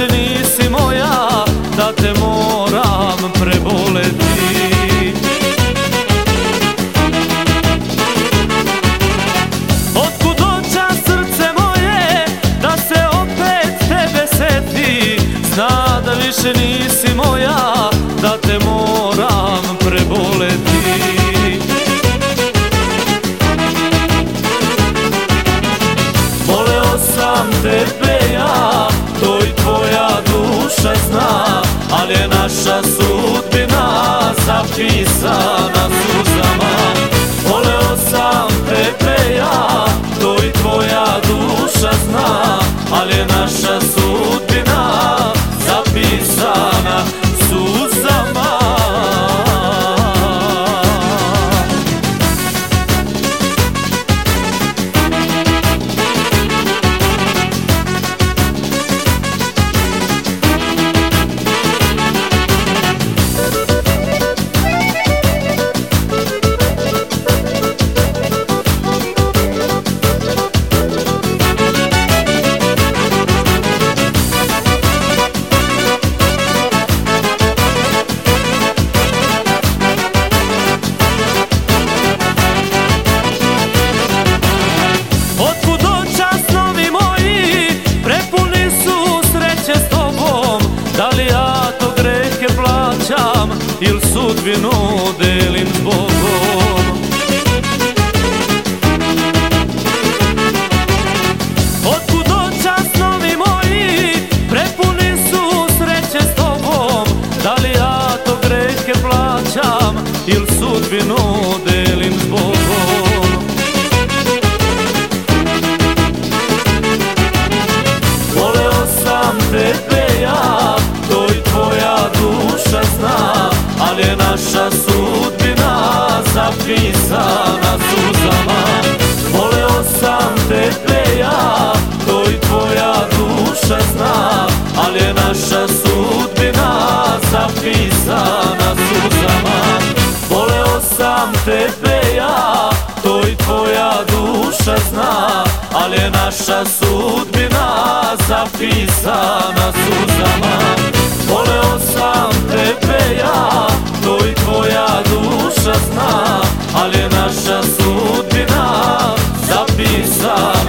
više nisi moja Da te moram preboleti. Srce moje Da se opet seti? Zna da više nisi moja Da te moram preboleti. Voleo sam te zapisana suzama Voleo sam tebe ja, to i tvoja duša zna Ali je naša sudbina zapisana suzama Il sudbinu delim s zapisana suzama. Voleo sam tebe ja, to i tvoja duša zna Ali je naša sudbina zapisana suzama. Voleo sam tebe ja, to i tvoja duša zna Ali je naša sudbina zapisana suzama. Voleo sam tebe ja, sağ